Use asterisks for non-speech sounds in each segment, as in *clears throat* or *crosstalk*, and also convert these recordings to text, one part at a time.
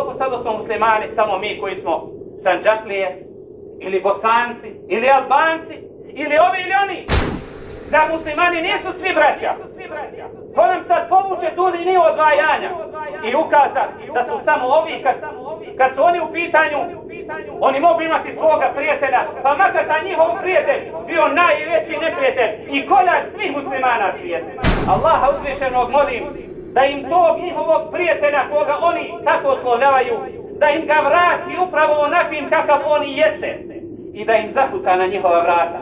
to sad smo muslimani, samo mi koji smo sanđaklije, ili bosanci, ili albanci, ili ovi ili oni. Da muslimani nisu svi braća. To nam sad povuče tu liniju odvajanja i ukazat da su samo ovi kad, kad su oni u pitanju oni mogu imati svoga prijatelja, pa makar ta njihov prijatelj bio najveći neprijatelj i kolja svih muslimana svijeta. Allaha uzvišenog molim da im tog njihovog prijatelja koga oni tako oslovljavaju, da im ga vrati upravo onakvim kakav oni jeste i da im zakuta na njihova vrata.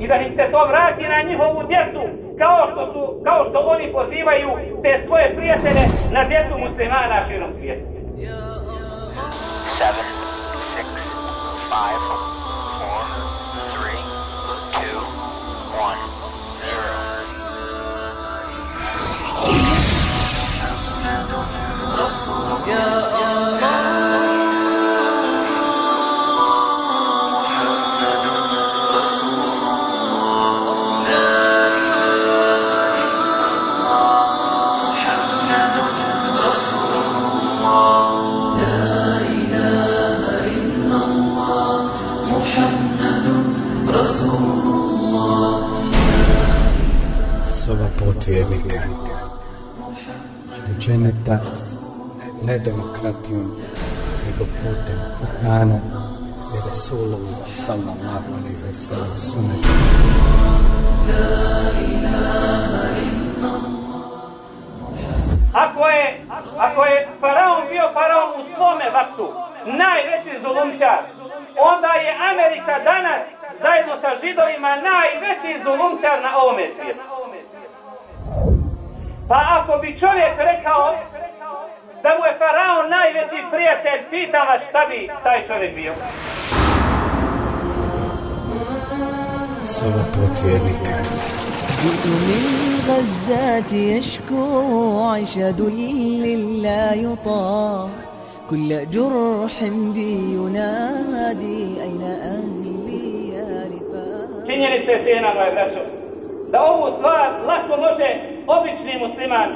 I da im se to vrati na njihovu djecu kao što, su, kao što oni pozivaju te svoje prijatelje na djecu muslimana širom svijeta. Seven, six, five, put vjernika. Dženeta ne demokratijom, nego putem Kur'ana i Rasulullah sallallahu alaihi wa sallam sunetom. Ako je, ako je faraon bio faraon u svome vaktu, najveći zulumčar, onda je Amerika danas zajedno sa židovima najveći zulumčar na ovome svijetu. Pa ako bi čovjek rekao da mu je faraon najveći prijatelj, pitam vas šta bi taj čovjek bio. Soba put vjernika. جئت من غزات يشكو عيش ذل لا يطاق كل جرح بي ينادي أين أهلي يا رفاق Činjenica je cijena, moje braćo, da ovu stvar lako može obični musliman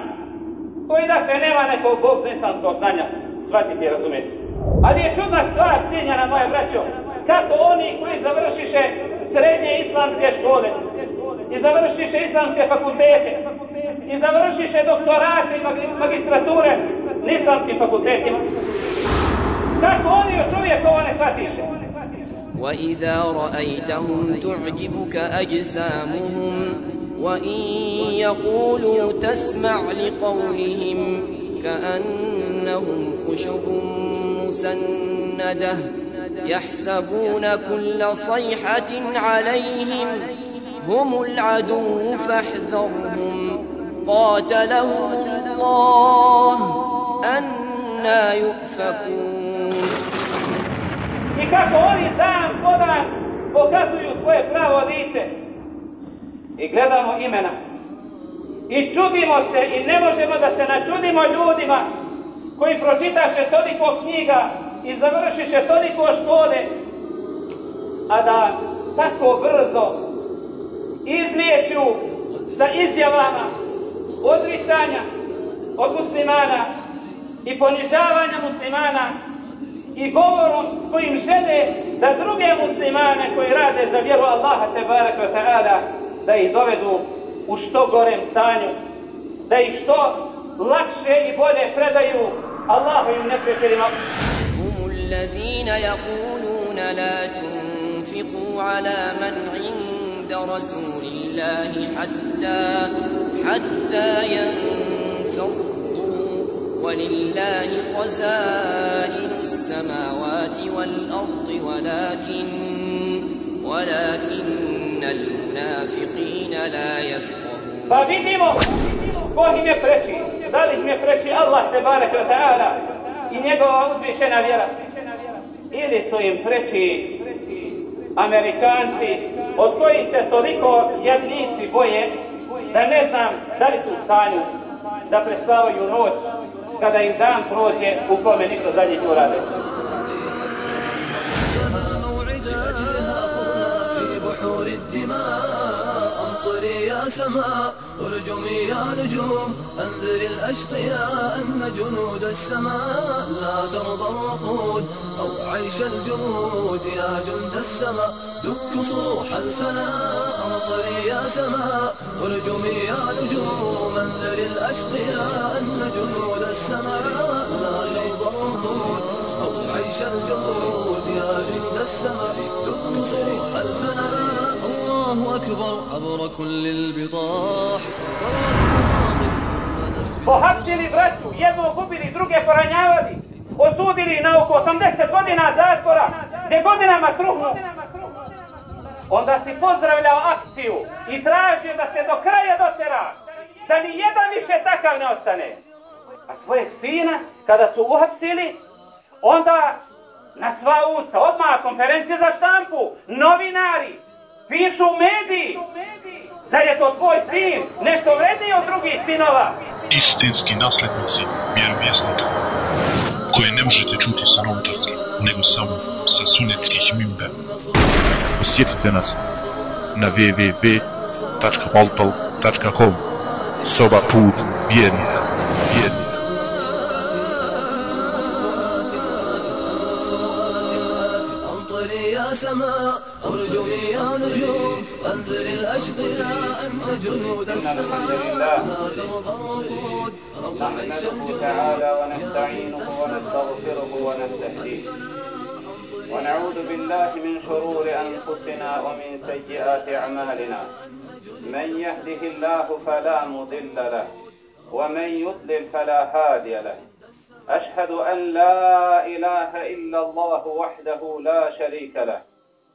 koji da se nema nekog bog nesanskog znanja shvatiti i razumjeti. Ali je čudna stvar, cijenjena moje braćo, kako oni koji završiše srednje islamske škole i završiše islamske fakultete i završiše doktorate i magi- magistrature na islamskim fakultetima. Kako oni još uvijek ovo ne shvatiše? وإذا رأيتهم تعجبك أجسامهم وإن يقولوا تسمع لقولهم كأنهم خشب مسندة يحسبون كل صيحة عليهم هم العدو فاحذرهم قاتلهم الله أنا يؤفكون I kako oni dan po dan pokazuju. I gledamo imena. I čudimo se i ne možemo da se načudimo ljudima koji pročitaše toliko knjiga i završiše toliko škole, a da tako brzo izliječu sa izjavama odricanja od muslimana i ponižavanja muslimana i govorom kojim žele da druge muslimane koji rade za vjeru Allaha te baraka ta'ala da ih dovedu u što gorem stanju, da ih što lakše i bolje predaju Allahovim neprijateljima. هم الذين يقولون لا تنفقوا على من عند رسول الله حتى حتى ينفضوا ولله خزائن السماوات والأرض ولكن ولكن Pa vidimo ko im je preči. Da li im je preči Allah te baraka wa ta'ala i njegova uzvišena vjera. Ili su im preči Amerikanci od kojih se toliko jednici boje da ne znam da li su u stanju da prespavaju noć kada im dan prođe u kome niko za njih urade. أمطري يا سماء ارجمي يا نجوم أنذر الأشقياء أن جنود السماء لا ترضى الرقود أو عيش الجمود يا جند السماء. دك صروح الفناء أمطري يا سماء. ارجمي يا نجوم أنذر الأشقياء أن جنود السماء لا ترضى الرقود أو عيش الجمود يا جند السماء. دك صروح الفناء الله أكبر عبر كل البطاح Pohapsili braću, jednog ubili, druge poranjavali, osudili na oko 80 godina zatvora, gdje godinama truhnu. Onda si pozdravljao akciju i tražio da se do kraja dotera, da ni jedan više takav ne ostane. A svojeg sina, kada su uhapsili, onda na sva usta, odmah konferencije za štampu, novinari, pišu mediji, da je to tvoj sin, nešto vredniji od drugih sinova. istinski naslednici vjerovjesnika, koje ne možete čuti sa novotarskih, nego samo sa sunetskih mimber. Posjetite nas na www.maltal.com Soba put vjernika. Vjernika. أمطري يا سماء ارجمي يا نجوم أنذر الأشقياء أن جنود السماء. لا ترضى الرقود أو عيش نحمده تعالى ونستعينه ونستغفره ونستهديه. ونعوذ بالله من شرور أنفسنا ومن سيئات أعمالنا. من يهده الله فلا مضل له ومن يضلل فلا هادي له. أشهد أن لا إله إلا الله وحده لا شريك له.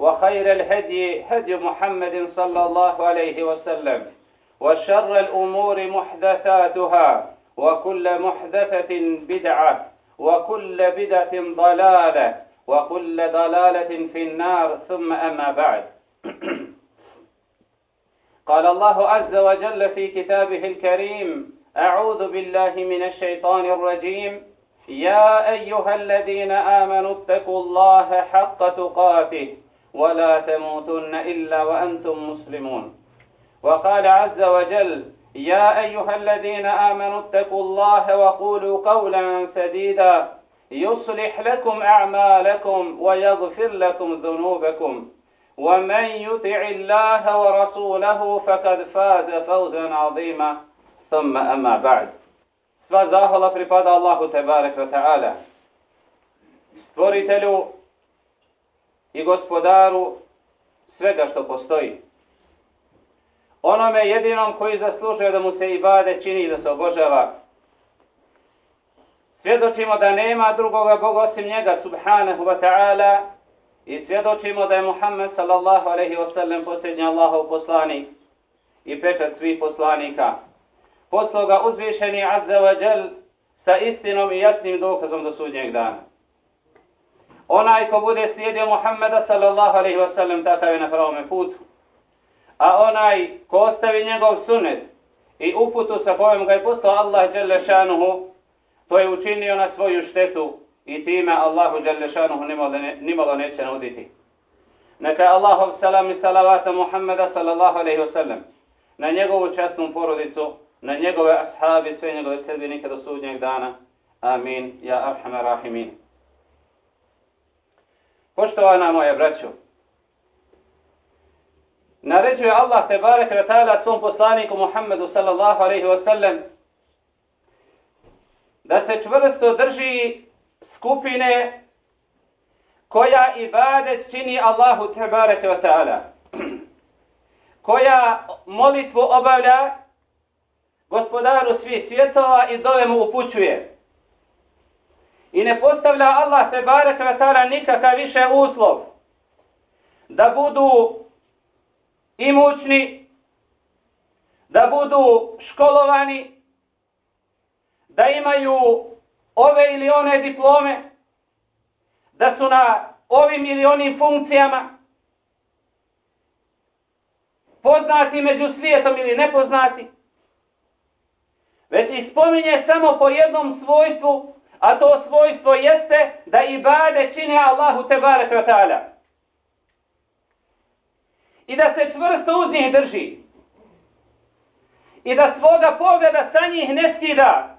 وخير الهدي هدي محمد صلى الله عليه وسلم وشر الأمور محدثاتها وكل محدثة بدعة وكل بدعة ضلالة وكل ضلالة في النار ثم أما بعد. *clears throat* قال الله عز وجل في كتابه الكريم أعوذ بالله من الشيطان الرجيم. يا أيها الذين آمنوا اتقوا الله حق تقاته. ولا تموتن إلا وأنتم مسلمون. وقال عز وجل يا أيها الذين آمنوا اتقوا الله وقولوا قولا سديدا. يصلح لكم أعمالكم ويغفر لكم ذنوبكم. ومن يطع الله ورسوله فقد فاز فوزا عظيما. ثم أما بعد. Sva zahvala pripada Allahu Tebarek wa ta'ala, stvoritelju i gospodaru svega što postoji. Onome jedinom koji zaslužuje da mu se ibade čini da se obožava. Svjedočimo da nema drugoga Boga osim njega subhanahu wa ta'ala i svjedočimo da je Muhammed sallallahu alaihi wa sallam posljednji Allahov poslanik i pečat svih poslanika poslao ga uzvišeni Azza wa Jal sa istinom i jasnim dokazom do sudnjeg dana. Onaj ko bude slijedio Muhammeda sallallahu alaihi wa sallam takav je na pravome putu. A onaj ko ostavi njegov sunet i uputu sa kojom ga je poslao Allah Jalla šanuhu, to je učinio na svoju štetu i time Allahu Jalla šanuhu nimalo, ne, nimalo neće nuditi. Neka Allahov salam i salavata Muhammeda sallallahu alaihi wa sallam na njegovu častnu porodicu, na njegove ashabi, sve njegove sredbenike do sudnjeg dana. Amin. Ja arhama rahimin. Poštovana moja braćo, naređuje Allah te barek ve ta'ala svom poslaniku Muhammedu sallallahu alaihi wa sallam da se čvrsto drži skupine koja ibadet čini Allahu te barek ve ta'ala koja molitvu obavlja gospodaru svih svjetova i zove mu upućuje. I ne postavlja Allah se barek vatala nikakav više uslov. Da budu imućni, da budu školovani, da imaju ove ili one diplome, da su na ovim ili onim funkcijama, poznati među svijetom ili nepoznati, već ih spominje samo po jednom svojstvu, a to svojstvo jeste da ibade čine Allahu te barek ta'ala. I da se čvrsto uz njih drži. I da svoga pogleda sa njih ne skida.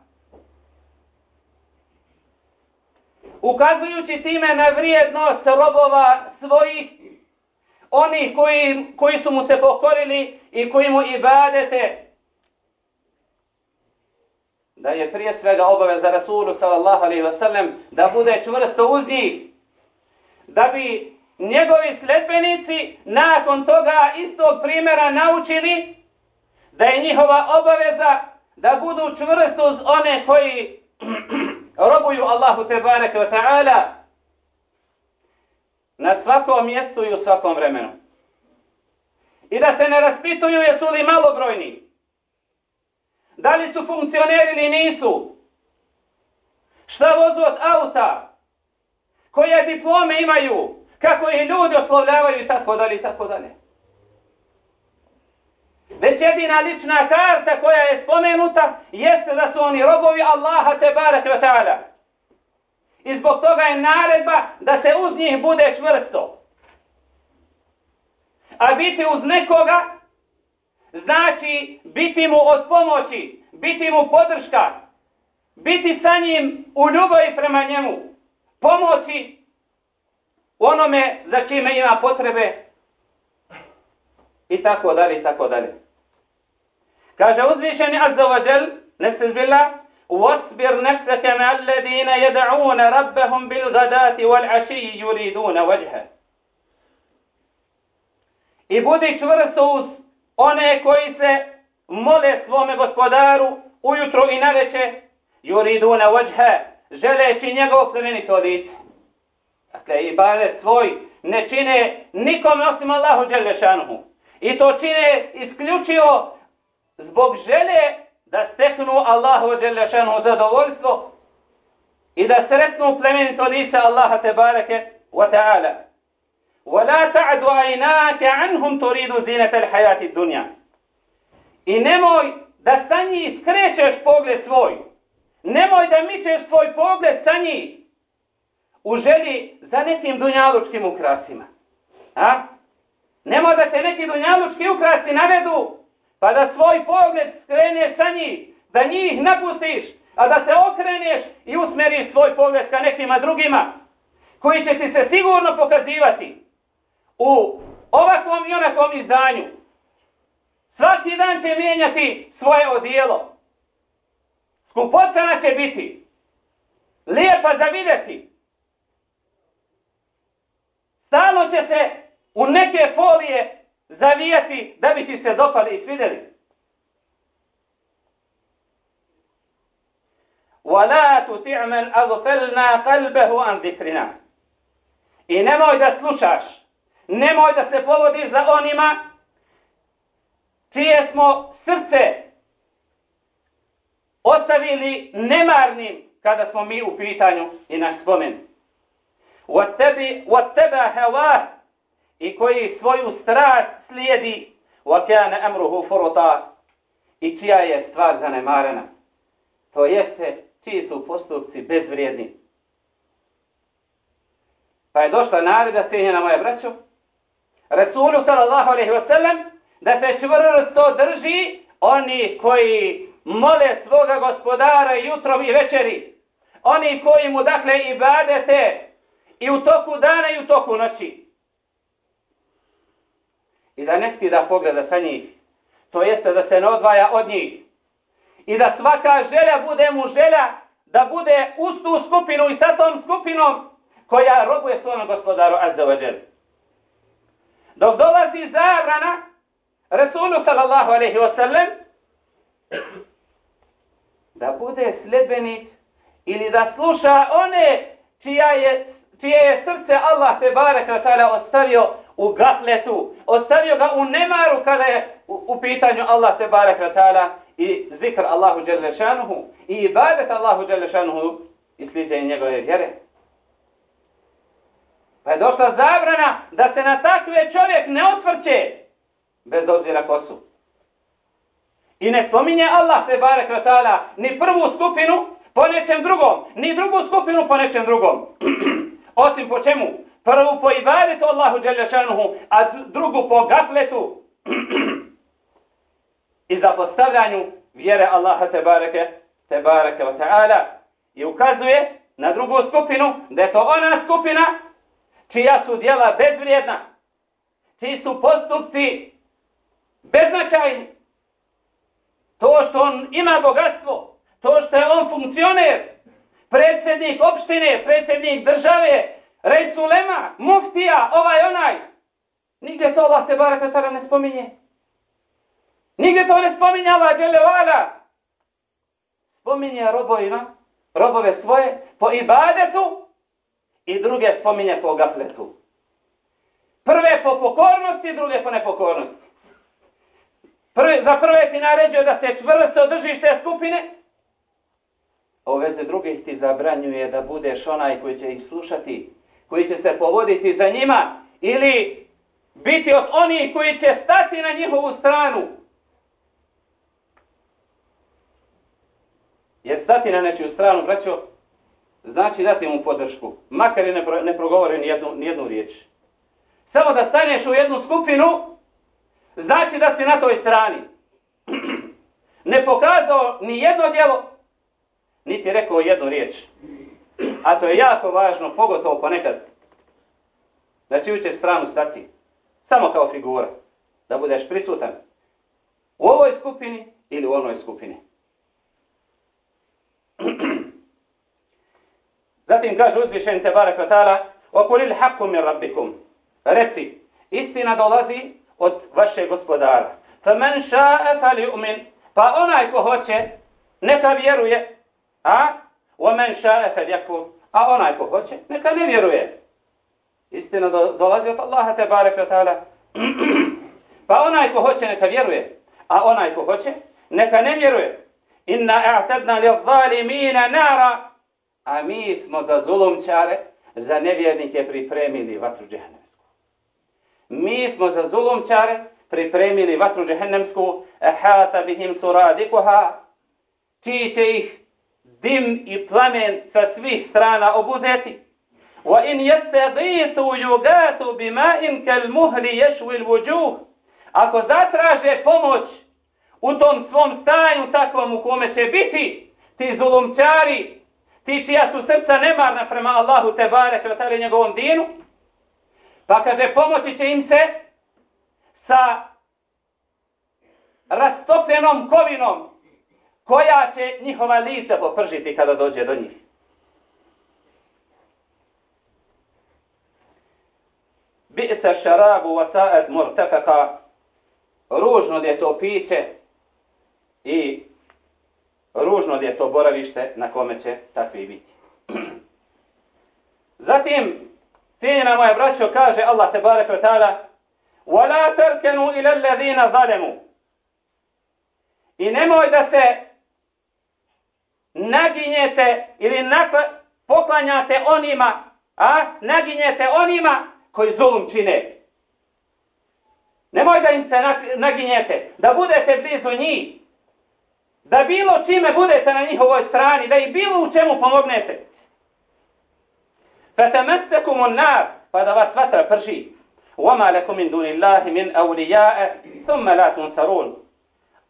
Ukazujući time na vrijednost robova svojih, oni koji, koji su mu se pokorili i koji mu ibadete, da je prije svega obaveza Rasulu sallallahu alaihi wasallam da bude čvrsto uz njih, da bi njegovi sledbenici nakon toga istog primjera naučili da je njihova obaveza da budu čvrsto uz one koji *clears throat* robuju Allahu te bareke ta'ala na svakom mjestu i u svakom vremenu. I da se ne raspituju jesu li malobrojni, da li su funkcioneri ili nisu? Šta vozu od auta? Koje diplome imaju? Kako ih ljudi oslovljavaju i tako dalje i tako dalje. Već jedina lična karta koja je spomenuta jeste da su oni robovi Allaha te barek wa ta'ala. I zbog toga je naredba da se uz njih bude čvrsto. A biti uz nekoga znači biti mu od pomoći, biti mu podrška, biti sa njim u ljubavi prema njemu, pomoći onome za čime ima potrebe i tako dalje i tako dalje. Kaže uzvišeni Azza wa Jal, nefsir billah, واصبر نفسك مع الذين يدعون ربهم بالغداة والعشي يريدون وجهه I budi čvrsto uz one koji se mole svome gospodaru ujutro i naveče yuriduna wajha želeći njegovo plemenito lice. Dakle, i bare svoj ne čine nikome osim Allahu Đelešanuhu. I to čine isključivo zbog želje da steknu Allahu Đelešanuhu zadovoljstvo i da sretnu plemenito lice Allaha te bareke wa ta'ala. ولا تعد عيناك عنهم تريد زينة الحياة الدنيا I nemoj da sa njih skrećeš pogled svoj. Nemoj da mičeš svoj pogled sa njih u želji za nekim dunjalučkim ukrasima. A? Nemoj da te neki dunjalučki ukrasi navedu, pa da svoj pogled skreneš sa njih, da njih napustiš, a da se okreneš i usmeriš svoj pogled ka nekima drugima, koji će ti se sigurno pokazivati u ovakvom i onakvom izdanju. Svaki dan će mijenjati svoje odijelo. Skupocana će biti. Lijepa za vidjeti. Stalno će se u neke folije zavijati da bi ti se dopali i svidjeli. وَلَا تُتِعْ مَنْ أَغْفَلْنَا قَلْبَهُ عَنْ ذِكْرِنَا I nemoj da slušaš, nemoj da se povodiš za onima čije smo srce ostavili nemarnim kada smo mi u pitanju i naš spomen. وَتَّبَا هَوَا i koji svoju strast slijedi وَكَانَ أَمْرُهُ فُرُطَا i čija je stvar zanemarena. To jeste čiji su postupci bezvrijedni. Pa je došla naredba cijenjena moja braćo, Rasulu sallallahu alaihi wasallam, da se čvrsto drži oni koji mole svoga gospodara jutrom i večeri. Oni koji mu dakle i badete i u toku dana i u toku noći. I da ne da pogleda sa njih. To jeste da se ne odvaja od njih. I da svaka želja bude mu želja da bude uz tu skupinu i sa tom skupinom koja robuje svojom gospodaru Azza. Dok dolazi zabrana Rasulu sallallahu alaihi wa sallam da bude sljedbenik ili da sluša one čija je, čije je srce Allah te barek ostavio u gafletu, ostavio ga u nemaru kada je u, u pitanju Allah te barek i zikr Allahu Đelešanuhu i ibadet Allahu Đelešanuhu i sliđenje njegove vjere. Pa je došla zabrana da se na takve čovjek ne otvrće bez obzira ko su. I ne spominje Allah se bare kratala ni prvu skupinu po nečem drugom, ni drugu skupinu po nečem drugom. *clears throat* Osim po čemu? Prvu po ibadetu Allahu Đelešanuhu, a drugu po gafletu *clears throat* i zapostavljanju vjere Allaha te bareke, te bareke wa ta'ala. I ukazuje na drugu skupinu da je to ona skupina čija su djela bezvrijedna, čiji su postupci beznačajni. To što on ima bogatstvo, to što je on funkcioner, predsjednik opštine, predsjednik države, Resulema, muftija, ovaj onaj. Nigdje to Allah se baraka ne spominje. Nigdje to ne spominje Allah dželevala. Spominje robovima, robove svoje, po ibadetu i druge spominje po gafletu. Prve po pokornosti, druge po nepokornosti. Prve, za prve ti naređuje da se čvrsto držiš te skupine, a u drugih ti zabranjuje da budeš onaj koji će ih slušati, koji će se povoditi za njima ili biti od onih koji će stati na njihovu stranu. Jer stati na nečiju stranu, braćo, znači dati mu podršku. Makar i ne, pro, ne progovori nijednu, nijednu riječ. Samo da staneš u jednu skupinu, znači da si na toj strani. *clears throat* ne pokazao ni jedno djelo, niti rekao jednu riječ. A to je jako važno, pogotovo ponekad. Da će uće stranu stati. Samo kao figura. Da budeš prisutan. U ovoj skupini ili u onoj skupini. Zatim kaže uzvišen te barek vatala, okulil hakum min rabbikum. Reci, istina dolazi od vašeg gospodara. Fa men ša'e fali umin. Pa onaj ko hoće, neka vjeruje. A? Wa men ša'e fali A onaj ko hoće, neka ne vjeruje. Istina do, dolazi od Allaha te barek vatala. *clears throat* pa onaj ko hoće, neka vjeruje. A onaj ko hoće, neka ne vjeruje. Inna a'tadna li zalimina nara a mi smo za zulumčare, za nevjernike pripremili vatru džehennemsku. Mi smo za zulumčare pripremili vatru džehennemsku, ehata bihim suradikuha, čiji će ih dim i plamen sa svih strana obuzeti. Wa in yastaghisu yugatu bima'in kal muhli yashwi al-wujuh. Ako zatraže pomoć u tom svom stanju takvom u kome će biti ti zulumčari, ti čija su srca nemarna prema Allahu te bare kratali njegovom dinu, pa kaže pomoći će im se sa rastopljenom kovinom koja će njihova lica popržiti kada dođe do njih. Bi'sa šarabu wasa'at murtafaka ružno je to piće i ružno je to boravište na kome će takvi biti. *clears throat* Zatim, cijenjena moja braćo, kaže Allah te barek wa ta'ala وَلَا تَرْكَنُوا إِلَى الَّذِينَ ظَلَمُوا I nemoj da se naginjete ili nakla, poklanjate onima, a naginjete onima koji zulum čine. Nemoj da im se naginjete, da budete blizu njih, da bilo čime budete na njihovoj strani, da i bilo u čemu pomognete. Fatamestekum un nar, pa da vas vatra prži. Wama lakum min dunillahi min awlija'a, thumma la tunsarun.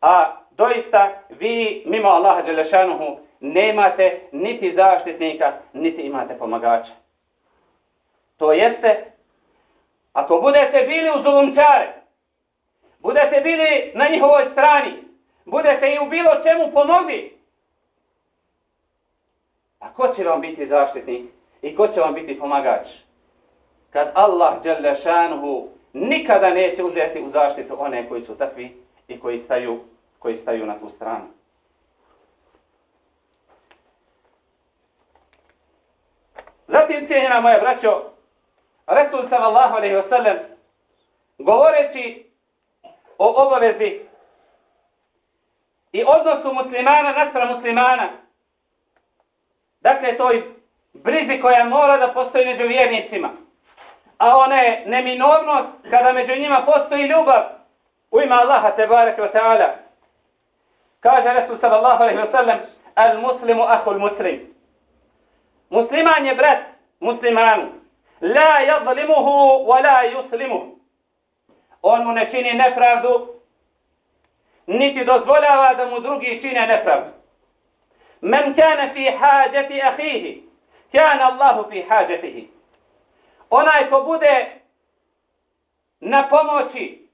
A doista vi mimo Allaha Đelešanuhu nemate niti zaštitnika, niti imate pomagača. To jeste, ako budete bili uz zulumčare, budete bili na njihovoj strani, budete i u bilo čemu pomogli. A ko će vam biti zaštitnik i ko će vam biti pomagač? Kad Allah Đalešanuhu nikada neće uzeti u zaštitu one koji su takvi i koji staju, koji staju na tu stranu. Zatim cijenjena moja braćo, Resul sallallahu alaihi wa sallam, govoreći o obavezi i odnosu muslimana naspram muslimana. Dakle, toj brizi koja mora da postoji među vjernicima. A ona je neminovnost kada među njima postoji ljubav u ime Allaha te bareke wa ta'ala. Kaže Resul sallallahu alaihi wa sallam, al muslimu ahul muslim. Musliman je brat muslimanu. La yadlimuhu wa la yuslimuhu. On mu ne čini nepravdu, niti dozvoljava da mu drugi čine nepravdu. Men kane fi hađati ahihi, kane Allahu fi hađatihi. Onaj ko bude na pomoći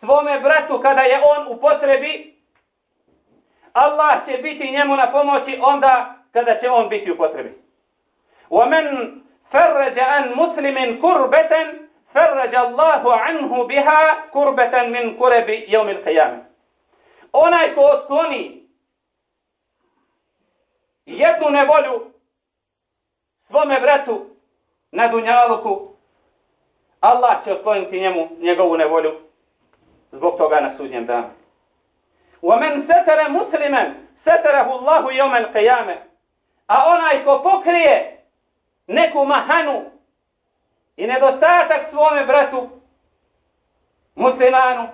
svome bratu kada je on u potrebi, Allah će biti njemu na pomoći onda kada će on biti u potrebi. ومن فرج عن مسلم كربة فرج الله عنه بها كربة من كرب يوم القيامة onaj ko otkloni jednu nevolju svome bratu na dunjaluku, Allah će otkloniti njemu njegovu nevolju zbog toga na sudnjem danu. وَمَنْ سَتَرَ مُسْلِمًا سَتَرَهُ اللَّهُ يَوْمَ الْقِيَامَ A onaj ko pokrije neku mahanu i nedostatak svome bratu muslimanu,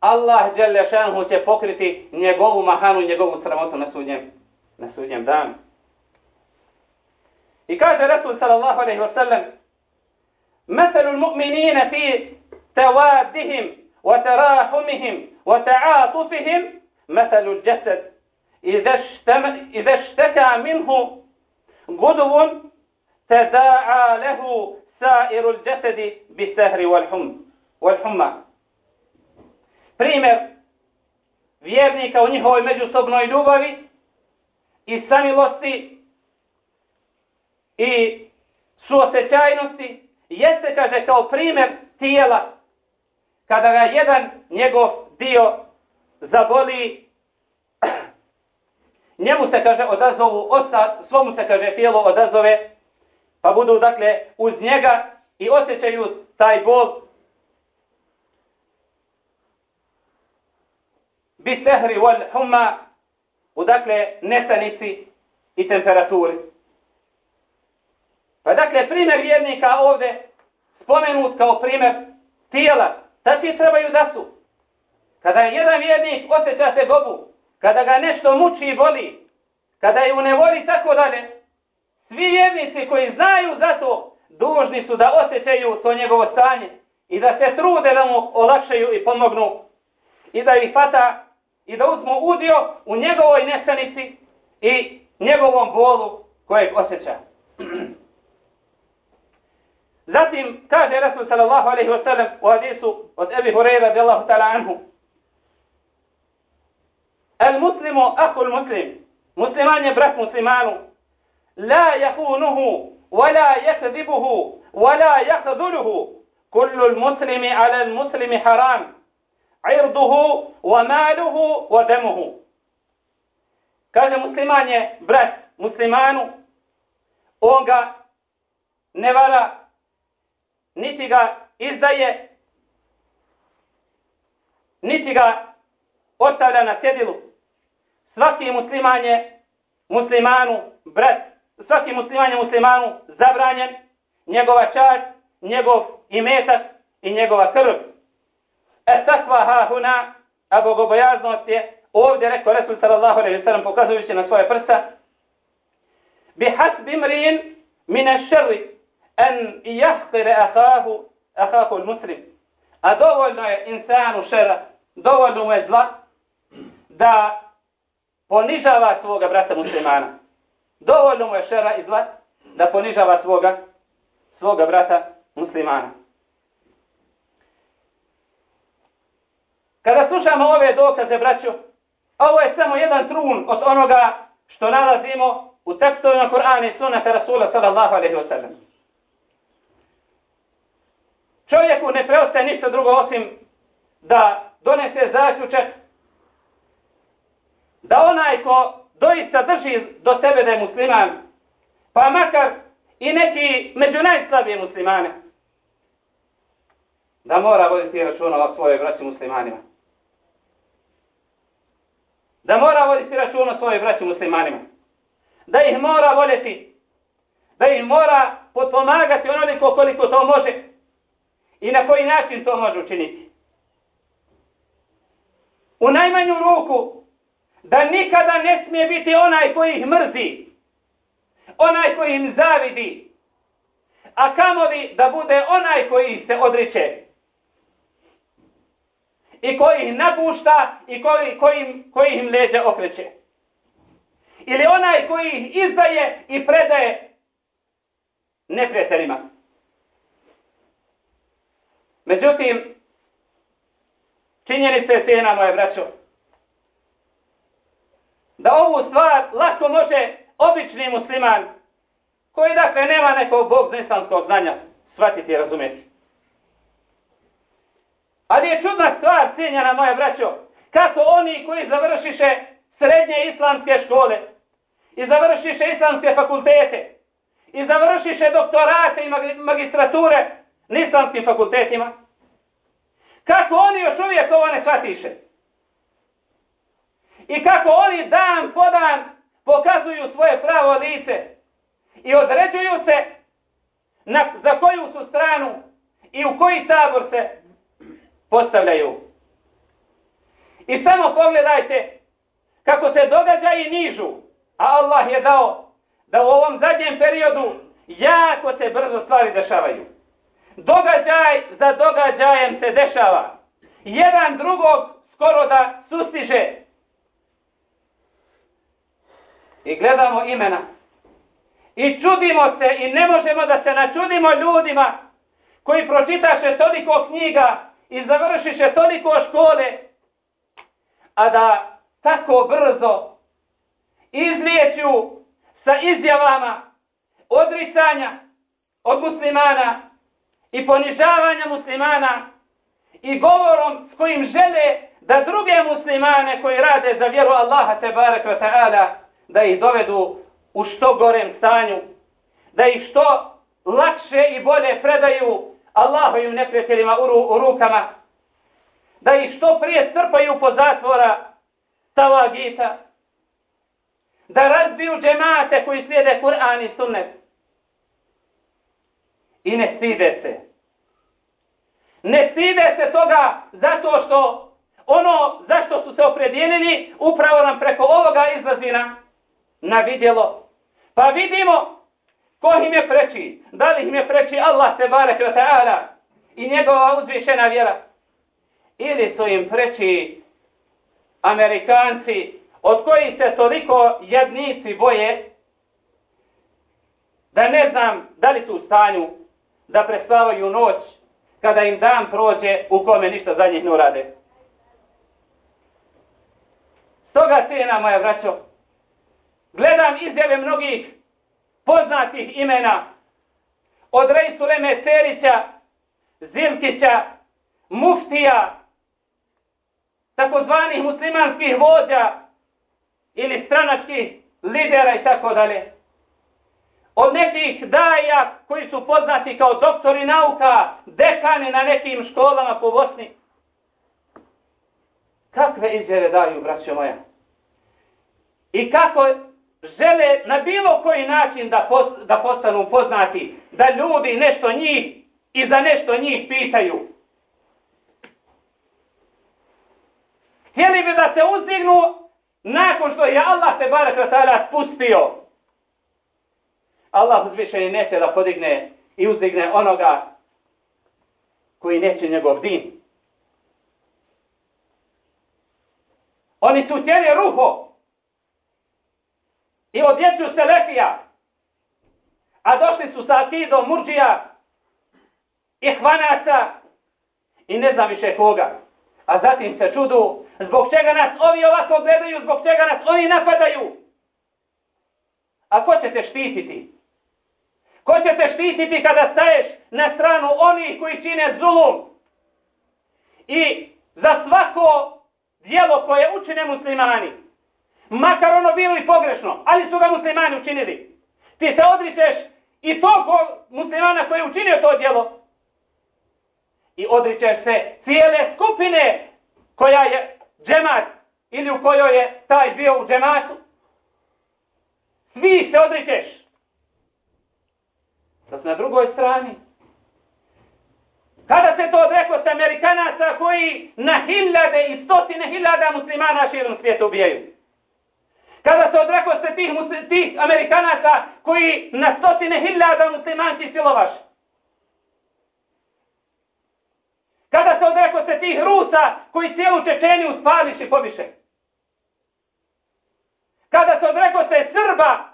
Allah dželle šanhu će pokriti njegovu mahanu, njegovu sramotu na sudnjem, na sudnjem danu. I kaže Rasul sallallahu alejhi ve sellem: "Mesalu al-mu'minina fi tawaddihim wa tarahumihim wa ta'atufihim مثل الجسد إذا اشتم إذا اشتكى منه غدو تداعى له سائر الجسد بالسهر والحم والحمى primjer vjernika u njihovoj međusobnoj ljubavi i samilosti i suosjećajnosti jeste, kaže, kao primjer tijela kada ga jedan njegov dio zaboli. *clears throat* Njemu se, kaže, odazovu, osta, svomu se, kaže, tijelo odazove, pa budu, dakle, uz njega i osjećaju taj bol bi sehri wal humma u dakle nesanici i temperaturi. Pa dakle primjer vjernika ovde spomenut kao primjer tijela. Takvi trebaju da su. Kada je jedan vjernik osjeća se Bogu, kada ga nešto muči i boli, kada je u nevoli tako dalje, svi vjernici koji znaju za to, dužni su da osjećaju to njegovo stanje i da se trude da mu olakšaju i pomognu i da ih fata i da uzmu udio u njegovoj nesanici i njegovom bolu kojeg osjeća. Zatim kaže Rasul sallallahu alaihi wa sallam u hadisu od Ebi Hureyra radijallahu ta'ala anhu El muslimu ahul muslim musliman je brat muslimanu la jahunuhu ولا يكذبه ولا يخذله كل المسلم على المسلم حرام irduhu, wa maluhu, wa demuhu. Kaže musliman je brat muslimanu, on ga ne vara, niti ga izdaje, niti ga ostavlja na cedilu. Svaki musliman je muslimanu, brat, svaki musliman je muslimanu zabranjen, njegova čast, njegov imetak i njegova krv. E takva ha huna, a bogobojaznost je ovdje rekao Resul sallallahu alaihi sallam pokazujući na svoje prsta bi hasbi mrin mine šerri en jahkire ahahu ahahu muslim. A dovoljno je insanu šera, dovoljno mu je zla da ponižava svoga brata muslimana. Dovoljno mu je šera i zla da ponižava svoga, svoga brata muslimana. Kada slušamo ove dokaze, braćo, ovo je samo jedan trun od onoga što nalazimo u tekstovima Kur'ana i sunnata Rasula sallallahu alaihi wa sallam. Čovjeku ne preostaje ništa drugo osim da donese zaključak da onaj ko doista drži do sebe da je musliman, pa makar i neki među najslabije muslimane, da mora voditi računa o svojoj braći muslimanima. Da mora voditi račun o svojoj braći muslimanima. Da ih mora voljeti. Da ih mora potpomagati onoliko koliko to može. I na koji način to može učiniti. U najmanju ruku da nikada ne smije biti onaj koji ih mrzi. Onaj koji im zavidi. A kamoli da bude onaj koji ih se odriče i koji ih napušta i koji, koji, koji im leđa okreće. Ili onaj koji ih izdaje i predaje neprijateljima. Međutim, činjenica je cijena moje braćo. Da ovu stvar lako može obični musliman koji dakle nema nekog bog znanja shvatiti i razumjeti. Ali je čudna stvar, cijenjena moja braćo, kako oni koji završiše srednje islamske škole i završiše islamske fakultete i završiše doktorate i magistrature na islamskim fakultetima, kako oni još uvijek ovo ne shvatiše. I kako oni dan po dan pokazuju svoje pravo lice i određuju se na, za koju su stranu i u koji tabor se postavljaju. I samo pogledajte kako se događaji nižu, a Allah je dao da u ovom zadnjem periodu jako se brzo stvari dešavaju. Događaj za događajem se dešava. Jedan drugog skoro da sustiže. I gledamo imena. I čudimo se i ne možemo da se načudimo ljudima koji pročitaše toliko knjiga i završiše toliko škole, a da tako brzo izliječu sa izjavama odricanja od muslimana i ponižavanja muslimana i govorom s kojim žele da druge muslimane koji rade za vjeru Allaha te barek ta'ala da ih dovedu u što gorem stanju, da ih što lakše i bolje predaju Allahovim neprijateljima u, rukama, da ih što prije strpaju po zatvora talagita, da razbiju džemate koji slijede Kur'an i sunnet. I ne stide se. Ne stide se toga zato što ono zašto su se opredijelili upravo nam preko ovoga izlazi na, na vidjelo. Pa vidimo Ko im je preči? Da li im je preči Allah te barek ta'ala i njegova uzvišena vjera? Ili su im preči Amerikanci od kojih se toliko jednici boje da ne znam da li su u stanju da prespavaju noć kada im dan prođe u kome ništa za njih ne urade. Stoga cijena moja braćo, gledam izjave mnogih poznatih imena od Rejsuleme Serića, Zilkića, Muftija, takozvanih muslimanskih vođa ili stranačkih lidera i tako dalje. Od nekih daja koji su poznati kao doktori nauka, dekani na nekim školama po Bosni. Kakve izjave daju, braćo moja? I kako žele na bilo koji način da, pos, da postanu poznati, da ljudi nešto njih i za nešto njih pitaju. Htjeli bi da se uzdignu nakon što je Allah se barak ta'ala spustio. Allah uzvišeni neće da podigne i uzdigne onoga koji neće njegov din. Oni su htjeli ruho, i odjeću Selefija, a došli su sa akidom Murđija i Hvanaca i ne znam više koga. A zatim se čudu zbog čega nas ovi ovako gledaju, zbog čega nas oni napadaju. A ko će te štititi? Ko će te štititi kada staješ na stranu onih koji čine zulum? I za svako dijelo koje učine muslimani, Makar ono bilo i pogrešno, ali su ga muslimani učinili. Ti se odričeš i tog muslimana koji je učinio to djelo. I odričeš se cijele skupine koja je džemat, ili u kojoj je taj bio u džematu, svi se odričeš. Dok na drugoj strani, kada se to odreklo sa Amerikanaca koji na hiljade i stotine hiljada muslimana širom svijetu ubijaju. Kada se odreklo se tih, tih Amerikanaca koji na stotine hiljada muslimanci silovaš. Kada se odreklo se tih Rusa koji cijelu Čečeniju spališ i pobiše. Kada se odreklo se Srba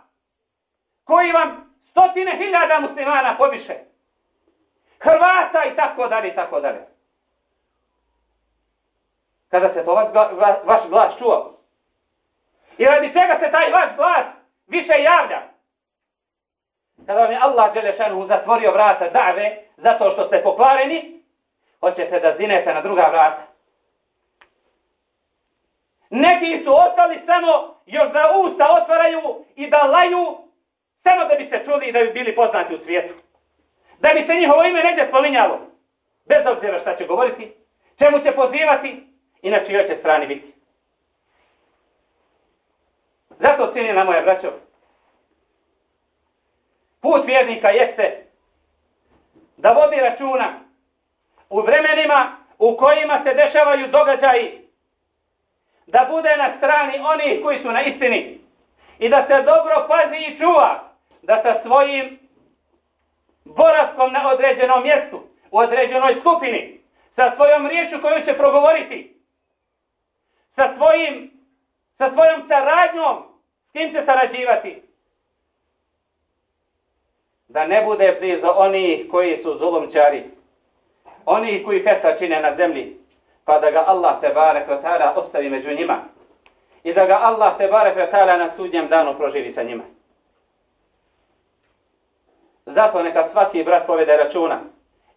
koji vam stotine hiljada muslimana pobiše. Hrvata i tako dalje i tako dalje. Kada se to vaš, va- vaš glas čuo. I radi čega se taj vaš glas više javlja. Kada vam je Allah Đelešanu zatvorio vrata dave zato što ste pokvareni, hoćete da zinete na druga vrata. Neki su ostali samo još da usta otvaraju i da laju samo da bi se čuli i da bi bili poznati u svijetu. Da bi se njihovo ime negdje spominjalo. Bez obzira šta će govoriti, čemu će pozivati i na čijoj će strani biti. Zato cijenjena moja braćo, put vjernika jeste da vodi računa u vremenima u kojima se dešavaju događaji da bude na strani onih koji su na istini i da se dobro pazi i čuva da sa svojim boravkom na određenom mjestu, u određenoj skupini, sa svojom riječu koju će progovoriti, sa svojim, sa svojom saradnjom, s kim će sarađivati, da ne bude blizu onih koji su zulumčari, oni koji fesa čine na zemlji, pa da ga Allah te barek ostavi među njima i da ga Allah te barek na sudnjem danu proživi sa njima. Zato neka svaki brat povede računa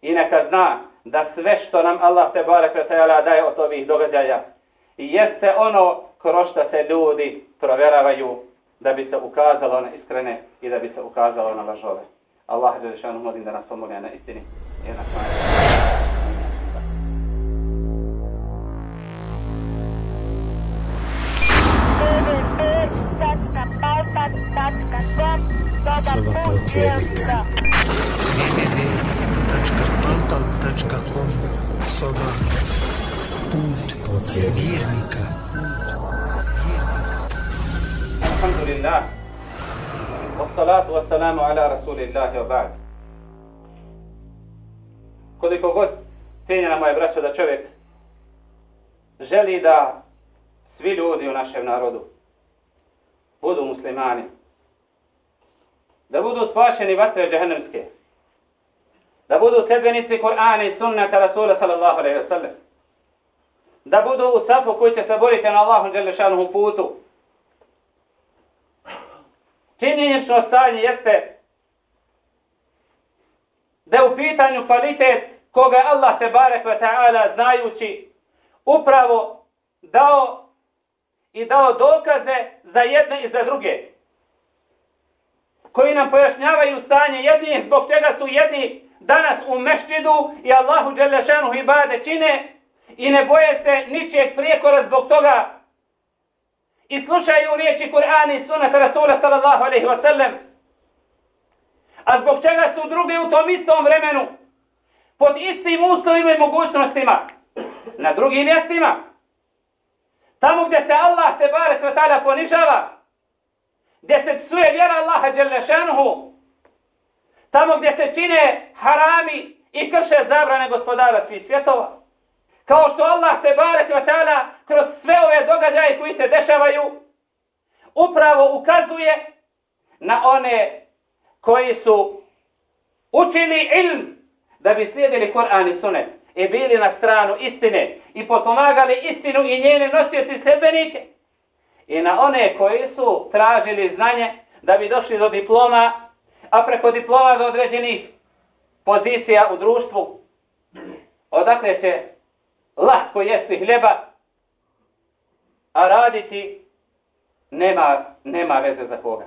i neka zna da sve što nam Allah te barek daje od ovih događaja jeste ono kroz što se ljudi provjeravaju da bi se ukazalo na iskrene i da bi se ukazalo na lažove. Allah je šanu molim da nas pomogne na istini i na kraju. Soba put vjernika. www.portal.com Soba Put الحمد لله والصلاة والسلام على رسول الله وبعد koliko god cijenjena moja braća da čovjek želi da svi ljudi u našem narodu budu muslimani da budu spašeni vatre džahennemske da budu sedbenici Kur'ana i sunnata Rasula sallallahu alaihi wa sallam da budu u safu koji će se boriti na Allahom dželešanuhu putu činjenično stanje jeste da u pitanju kvalitet koga Allah te barek ta'ala znajući upravo dao i dao dokaze za jedne i za druge koji nam pojašnjavaju stanje jedni zbog čega su jedni danas u mešćidu i Allahu Đelešanu ibade čine i ne boje se ničijeg prijekora zbog toga i slušaju riječi Kur'ana i sunata Rasula sallallahu alaihi wa sallam. A zbog čega su drugi u tom istom vremenu? Pod istim uslovima i mogućnostima. Na drugim mjestima. Tamo gdje se Allah te bare svetala ponižava. Gdje se psuje vjera Allaha Đelešanuhu tamo gdje se čine harami i krše zabrane gospodara svih svjetova kao što Allah se barek wa ta'ala kroz sve ove događaje koji se dešavaju upravo ukazuje na one koji su učili ilm da bi slijedili Kur'an i Sunet i bili na stranu istine i potpomagali istinu i njene nosioci sedbenike i na one koji su tražili znanje da bi došli do diploma a preko diploma do određenih pozicija u društvu. Odakle će lahko jesti hljeba, a raditi nema, nema veze za koga.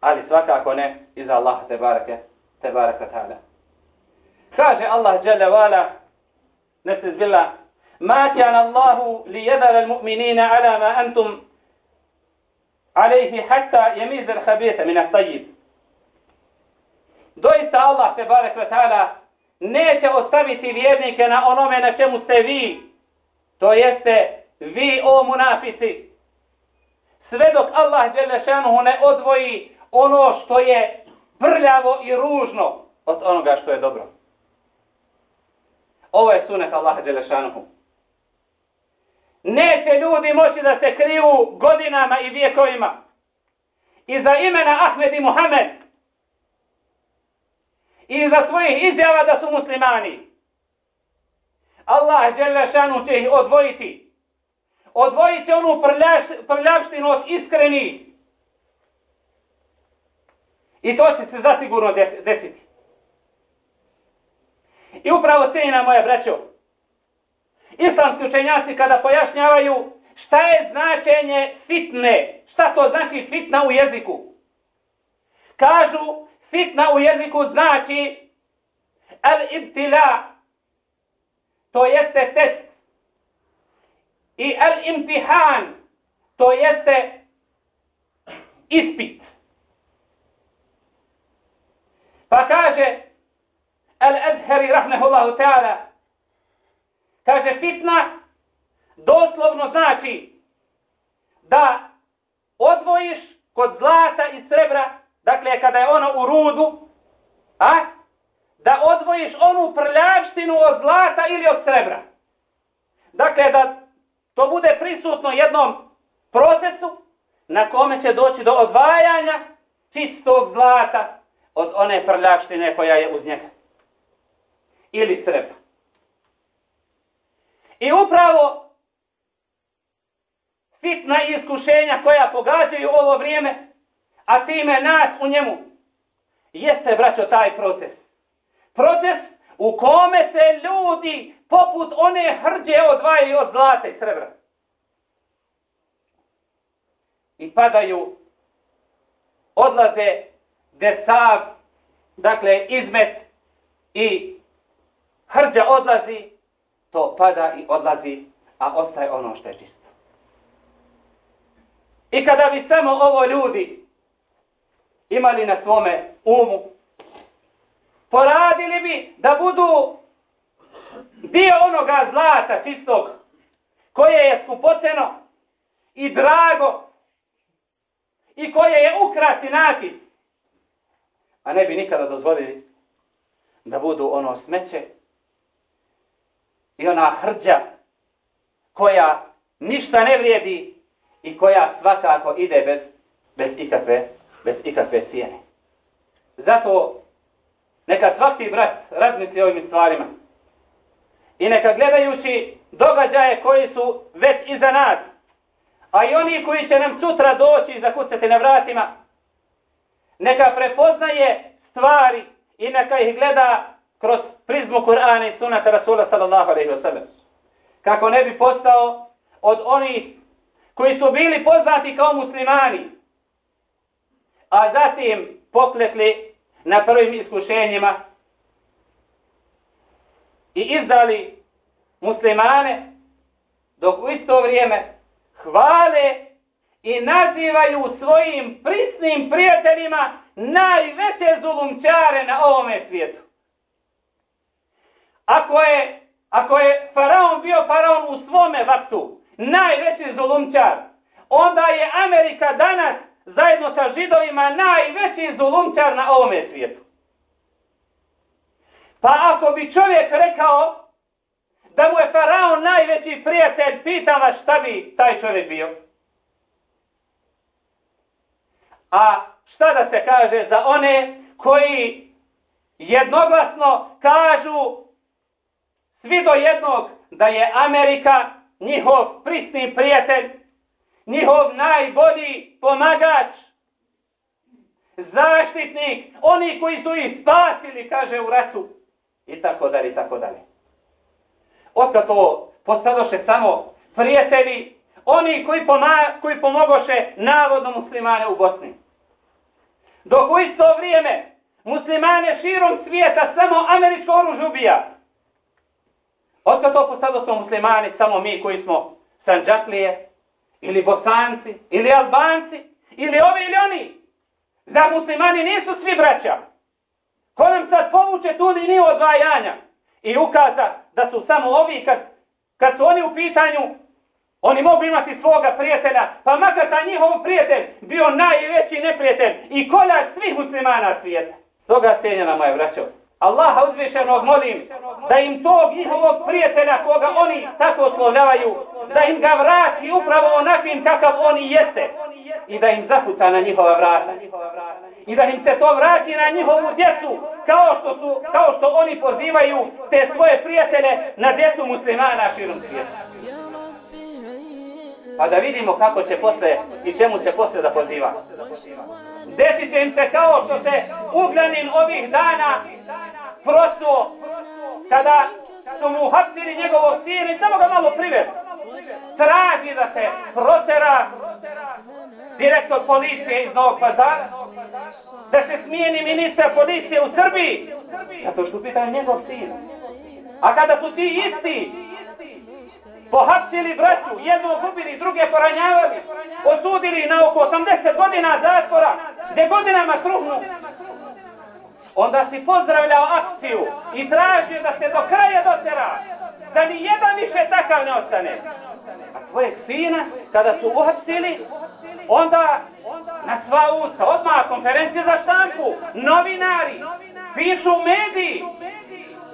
Ali svakako ne i za Allah te barake, te barake ta'ala. Kaže Allah dželle vala, nesizbila, ما كان الله ليذر المؤمنين على ما أنتم عليه حتى يميز الخبيث من الطيب doista Allah te barek ve neće ostaviti vjernike na onome na čemu ste vi to jeste vi o munafici sve dok Allah Đelešanuhu ne odvoji ono što je prljavo i ružno od onoga što je dobro. Ovo je sunet Allaha Đelešanuhu. Neće ljudi moći da se kriju godinama i vjekovima. Iza imena Ahmed i Muhammed. I za svojih izjava da su muslimani. Allah Đelešanuhu će ih odvojiti. Odvojit će onu prljavštinu od iskreni. I to će se zasigurno desiti. I upravo cijenina moja braćo, islamski učenjaci kada pojašnjavaju šta je značenje fitne, šta to znači fitna u jeziku. Kažu, fitna u jeziku znači al-ibtila, to jeste test. I al-imtihan, to jeste ispit. Pa kaže Al-Azhari rahmehullahu ta'ala kaže fitna doslovno znači da odvojiš kod zlata i srebra, dakle kada je ono u rudu, a da odvojiš onu prljavštinu od zlata ili od srebra. Dakle, da to bude prisutno jednom procesu na kome će doći do odvajanja čistog zlata od one prljavštine koja je uz njega. Ili srebra. I upravo fitna iskušenja koja pogađaju ovo vrijeme, a time nas u njemu, jeste, braćo, taj proces. Proces u kome se ljudi poput one hrđe odvajaju od zlata i srebra. I padaju, odlaze gdje sav, dakle, izmet i hrđa odlazi, to pada i odlazi, a ostaje ono što je čisto. I kada bi samo ovo ljudi imali na svome umu, poradili bi da budu dio onoga zlata čistog, koje je skupoceno i drago i koje je ukrasi nakis, a ne bi nikada dozvolili da budu ono smeće i ona hrđa koja ništa ne vrijedi i koja svakako ide bez, bez, ikakve, bez ikakve cijene. Zato neka svaki brat razmisli ovim stvarima i neka gledajući događaje koji su već iza nas, a i oni koji će nam sutra doći i zakucati na vratima, neka prepoznaje stvari i neka ih gleda kroz prizmu Kur'ana i sunata Rasula sallallahu alaihi wa sallam. Kako ne bi postao od onih koji su bili poznati kao muslimani, a zatim poklekli na prvim iskušenjima i izdali muslimane, dok u isto vrijeme hvale i nazivaju svojim prisnim prijateljima najveće zulumčare na ovome svijetu. Ako je, ako je faraon bio faraon u svome vaktu, najveći zulumčar, onda je Amerika danas zajedno sa židovima najveći zulumčar na ovome svijetu. Pa ako bi čovjek rekao da mu je faraon najveći prijatelj, pitam vas šta bi taj čovjek bio. A šta da se kaže za one koji jednoglasno kažu svi do jednog da je Amerika njihov prisni prijatelj, njihov najbolji pomagač, zaštitnik, oni koji su ih spasili, kaže u ratu, i tako dalje, i tako dalje. Otkad to postadoše samo prijatelji, oni koji, poma, koji pomogoše navodno muslimane u Bosni. Dok u isto vrijeme muslimane širom svijeta samo američko oružje ubija. Otkad to postalo smo muslimani, samo mi koji smo Sanđaklije, ili Bosanci, ili Albanci, ili ovi ili oni. Zar muslimani nisu svi braća? Ko nam sad povuče tu liniju odvajanja i ukaza da su samo ovi kad, kad su oni u pitanju oni mogu imati svoga prijatelja, pa makar ta njihov prijatelj bio najveći neprijatelj i koljač svih muslimana svijeta. Toga cijenjena moje braćo. Allaha uzvišenog molim da im tog njihovog prijatelja koga oni tako oslovljavaju, da im ga vrati upravo onakvim kakav oni jeste i da im zakuca na njihova vrata. I da im se to vrati na njihovu djecu kao što, su, kao što oni pozivaju te svoje prijatelje na djecu muslimana širom svijeta. Pa da vidimo kako će posle i čemu će posle da poziva. Desit će im se kao što se ugljanin ovih dana prosto kada su mu hapsili njegovog sina i samo ga malo privez. Traži da se protera direktor policije iz Novog pazara, da se smijeni ministar policije u Srbiji, zato što pitaju njegov sin. A kada su ti isti pohapsili braću, jednog ubili, druge poranjavali, osudili na oko 80 godina zatvora, gdje godinama truhnu, onda si pozdravljao akciju i tražio da se do kraja dotera, da ni jedan više takav ne ostane. A tvojeg sina, kada su uhapsili, onda na sva usta, odmah konferencije za stanku, novinari, pišu u mediji,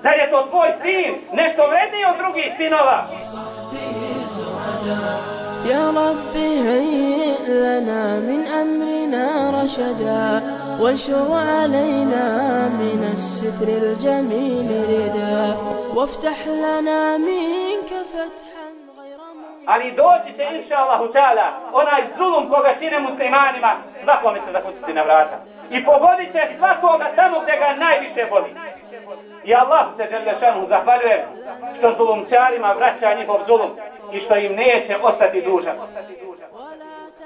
da je to tvoj sin, nešto vredniji od drugih sinova. يا رب هيئ لنا من أمرنا رشدا وانشر علينا من الستر الجميل ردا وافتح لنا منك فتحا غير Ali doći će, inša Allahu ta'ala, onaj zulum koga čine muslimanima, svakome se zakuciti na vrata. I pogodit će svakoga tamo gdje ga najviše boli. I Allah se Đelešanu zahvaljujem što zulumčarima vraća njihov zulum i što im neće ostati dužan.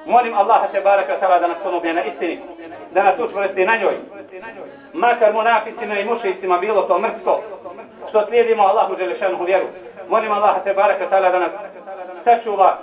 Molim Allaha te baraka tala da nas pomogne na istini, da nas učvrsti na njoj. Makar munaficima i mušicima bilo to mrsko, što slijedimo Allahu Đelešanu vjeru. Molim Allaha te baraka tala da nas sačuva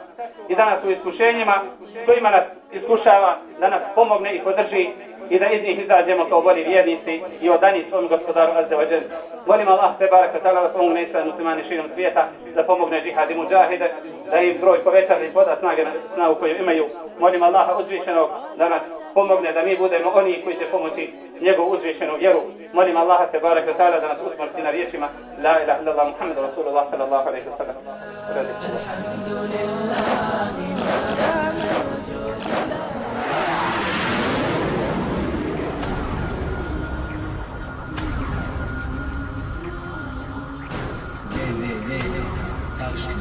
i da nas u iskušenjima kojima nas iskušava, da nas pomogne i podrži i da iz njih izađemo kao bolji vjernici i odani svom gospodaru Azza wa Jal. Molim Allah te baraka ta'ala da pomogne Isra muslimani širom svijeta, da pomogne džihad i muđahide, da im broj poveća i poda snage na snagu koju imaju. Molim Allaha uzvišenog da nas pomogne da mi budemo oni koji će pomoći njegovu uzvišenu vjeru. Molim Allaha te baraka ta'ala da nas usmrti na riječima La ilaha illallah Muhammedu Rasulullah sallallahu alaihi wa sallam.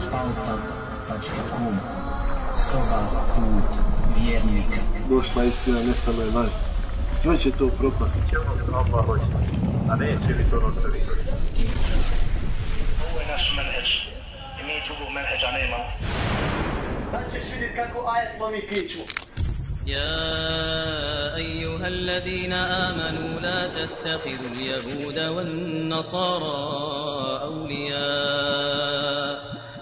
www.pautak.com Soba put vjernika Došla istina, nestalo je laž. Sve će to propasti. Allah hoće, a neće li to ono što vi Ovo je naš menheđ i mi drugog menheđa nemamo. Sad ćeš vidjeti kako ajet lomi kičmu. يا أيها الذين آمنوا لا تتخذوا اليهود والنصارى أولياء